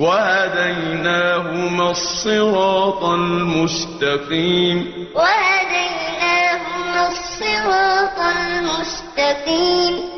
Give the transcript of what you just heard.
وَهَدَيْنَاهُمَا الصِّرَاطَ الْمُسْتَقِيمَ. وَهَدَيْنَاهُمَا الصِّرَاطَ الْمُسْتَقِيمَ.